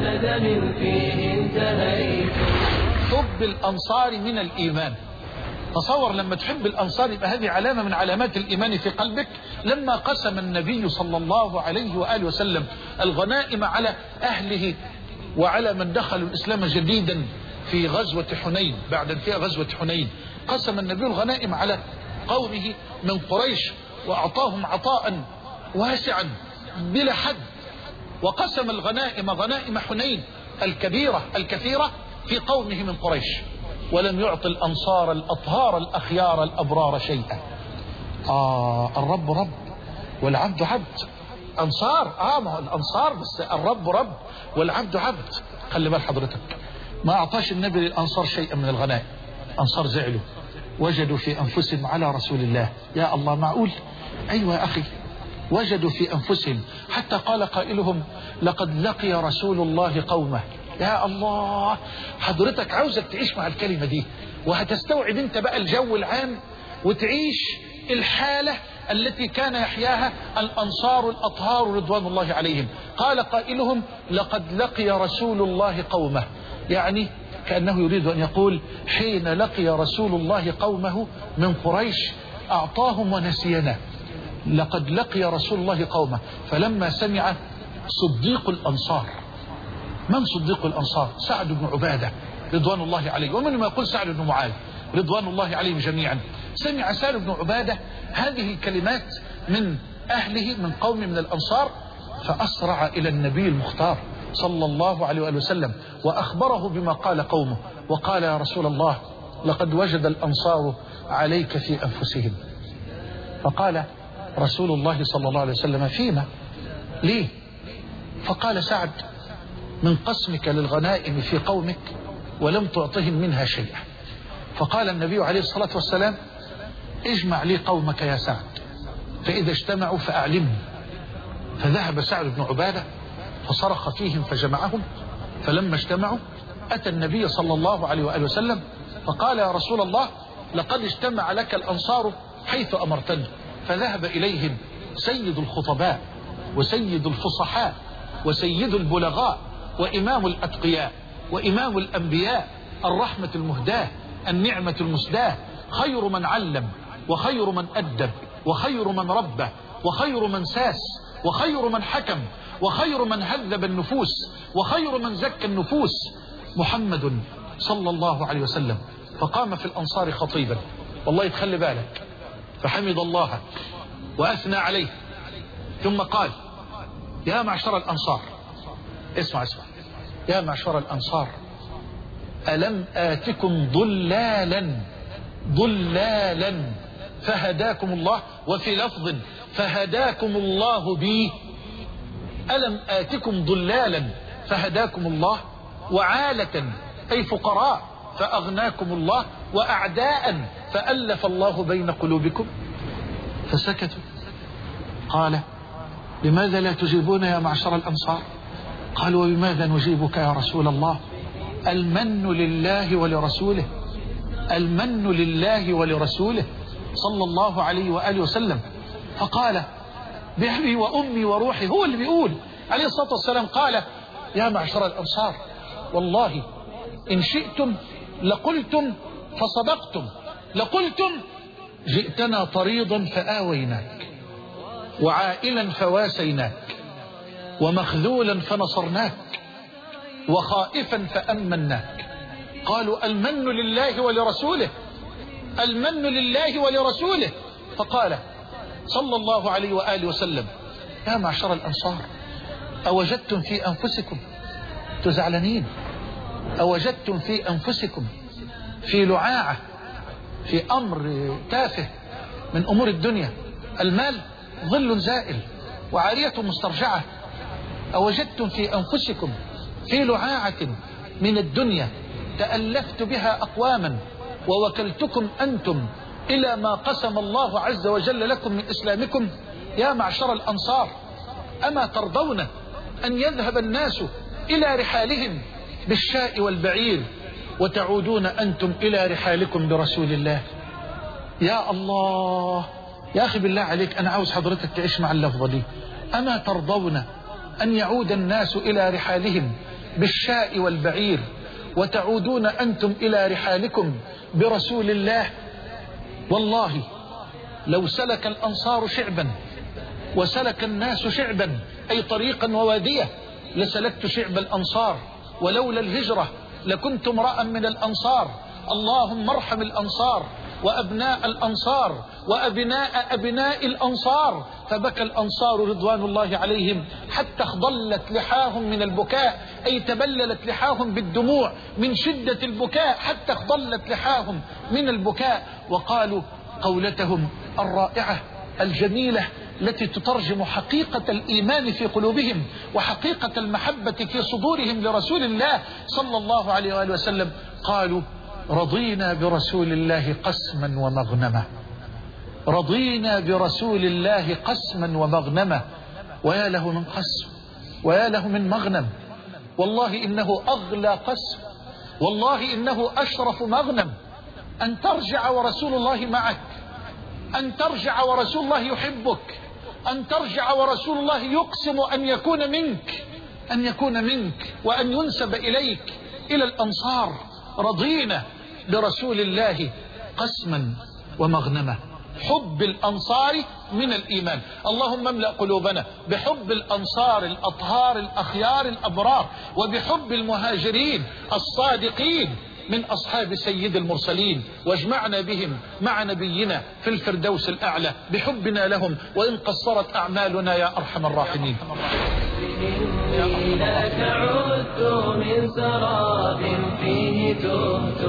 ندم فيه انتهيت. حب الأنصار من الإيمان. تصور لما تحب الأنصار يبقى هذه علامة من علامات الإيمان في قلبك. لما قسم النبي صلى الله عليه وآله وسلم الغنائم على أهله وعلى من دخلوا الإسلام جديدا في غزوة حنين بعد انتهاء غزوة حنين قسم النبي الغنائم على قومه من قريش وأعطاهم عطاء واسعا بلا حد. وقسم الغنائم غنائم حنين الكبيرة الكثيرة في قومه من قريش ولم يعطي الأنصار الأطهار الأخيار الأبرار شيئا. آه الرب رب والعبد عبد. أنصار آه ما الأنصار بس الرب رب والعبد عبد. خلي بال حضرتك ما أعطاش النبي للأنصار شيئا من الغنائم. أنصار زعلوا وجدوا في أنفسهم على رسول الله. يا الله معقول؟ أيوة يا أخي. وجدوا في أنفسهم. حتى قال قائلهم لقد لقي رسول الله قومه. يا الله حضرتك عاوزك تعيش مع الكلمة دي وهتستوعب أنت بقى الجو العام وتعيش الحالة التي كان يحياها الأنصار الأطهار رضوان الله عليهم. قال قائلهم لقد لقي رسول الله قومه. يعني كأنه يريد أن يقول حين لقي رسول الله قومه من قريش أعطاهم ونسينا لقد لقي رسول الله قومه. فلما سمع صديق الأنصار من صديق الأنصار؟ سعد بن عبادة رضوان الله عليه. ومن ما يقول سعد بن معاذ رضوان الله عليهم جميعا. سمع سعد بن عبادة هذه الكلمات من أهله من قوم من الأنصار فأسرع إلى النبي المختار صلى الله عليه وآله وسلم وأخبره بما قال قومه. وقال يا رسول الله لقد وجد الأنصار عليك في أنفسهم. فقال رسول الله صلى الله عليه وسلم فيما؟ ليه؟ فقال سعد من قسمك للغنائم في قومك ولم تعطهم منها شيئا. فقال النبي عليه الصلاة والسلام اجمع لي قومك يا سعد فإذا اجتمعوا فأعلمني. فذهب سعد بن عبادة فصرخ فيهم فجمعهم فلما اجتمعوا أتى النبي صلى الله عليه وآله وسلم فقال يا رسول الله لقد اجتمع لك الأنصار حيث أمرتني. فذهب إليهم سيد الخطباء وسيد الفصحاء وسيد البلغاء وإمام الأتقياء وإمام الأنبياء الرحمة المهداة النعمة المسداة خير من علم وخير من أدب وخير من ربى وخير من ساس وخير من حكم وخير من هذب النفوس وخير من زكى النفوس محمد صلى الله عليه وسلم فقام في الأنصار خطيبا والله يتخلي بالك فحمد الله وأثنى عليه. ثم قال يا معشر الأنصار اسمع اسمع. يا معشر الأنصار ألم آتكم ضلالا ضلالا فهداكم الله وفي لفظ فهداكم الله بي. ألم آتكم ضلالا فهداكم الله وعالة أي فقراء فأغناكم الله وأعداء فألف الله بين قلوبكم. فسكتوا. قال لماذا لا تجيبون يا معشر الأنصار؟ قالوا وبماذا نجيبك يا رسول الله؟ المن لله ولرسوله المن لله ولرسوله صلى الله عليه وآله وسلم. فقال بأبي وأمي وروحي. هو اللي بيقول. عليه الصلاة والسلام قال يا معشر الأنصار والله إن شئتم لقلتم فصدقتم لقلتم جئتنا طريضا فآويناك وعائلا فواسيناك ومخذولا فنصرناك وخائفا فأمناك. قالوا المن لله ولرسوله المن لله ولرسوله. فقال صلى الله عليه وآله وسلم يا معشر الأنصار أوجدتم في أنفسكم تزعلنين أوجدتم في أنفسكم في لعاعة في أمر تافه من أمور الدنيا. المال ظل زائل وعارية مسترجعة. أوجدتم في أنفسكم في لعاعة من الدنيا تألفت بها أقواما ووكلتكم أنتم إلى ما قسم الله عز وجل لكم من إسلامكم. يا معشر الأنصار أما ترضون أن يذهب الناس إلى رحالهم بالشاء والبعير؟ وتعودون أنتم إلى رحالكم برسول الله. يا الله يا أخي بالله عليك أنا عاوز حضرتك تعيش مع اللفظة دي. أما ترضون أن يعود الناس إلى رحالهم بالشاء والبعير وتعودون أنتم إلى رحالكم برسول الله؟ والله لو سلك الأنصار شعبا وسلك الناس شعبا أي طريقا ووادية لسلكت شعب الأنصار ولولا الهجرة لكنت امرأ من الأنصار. اللهم ارحم الأنصار وأبناء الأنصار وأبناء أبناء الأنصار. فبكى الأنصار رضوان الله عليهم حتى اخضلت لحاهم من البكاء أي تبللت لحاهم بالدموع من شدة البكاء حتى اخضلت لحاهم من البكاء. وقالوا قولتهم الرائعة الجميلة التي تترجم حقيقة الإيمان في قلوبهم وحقيقة المحبة في صدورهم لرسول الله صلى الله عليه وآله وسلم. قالوا رضينا برسول الله قسما ومغنمة رضينا برسول الله قسما ومغنمة ويا له من قسم ويا له من مغنم. والله إنه أغلى قسم والله إنه أشرف مغنم. أن ترجع ورسول الله معك أن ترجع ورسول الله يحبك. أن ترجع ورسول الله يقسم أن يكون منك أن يكون منك وأن ينسب إليك إلى الأنصار رضينا برسول الله قسما ومغنمة حب الأنصار من الإيمان. اللهم املأ قلوبنا بحب الأنصار الأطهار الأخيار الأبرار وبحب المهاجرين الصادقين من أصحاب سيد المرسلين واجمعنا بهم مع نبينا في الفردوس الأعلى بحبنا لهم وإن قصرت أعمالنا يا أرحم الراحمين. إليك عدت من سراب فيه تهت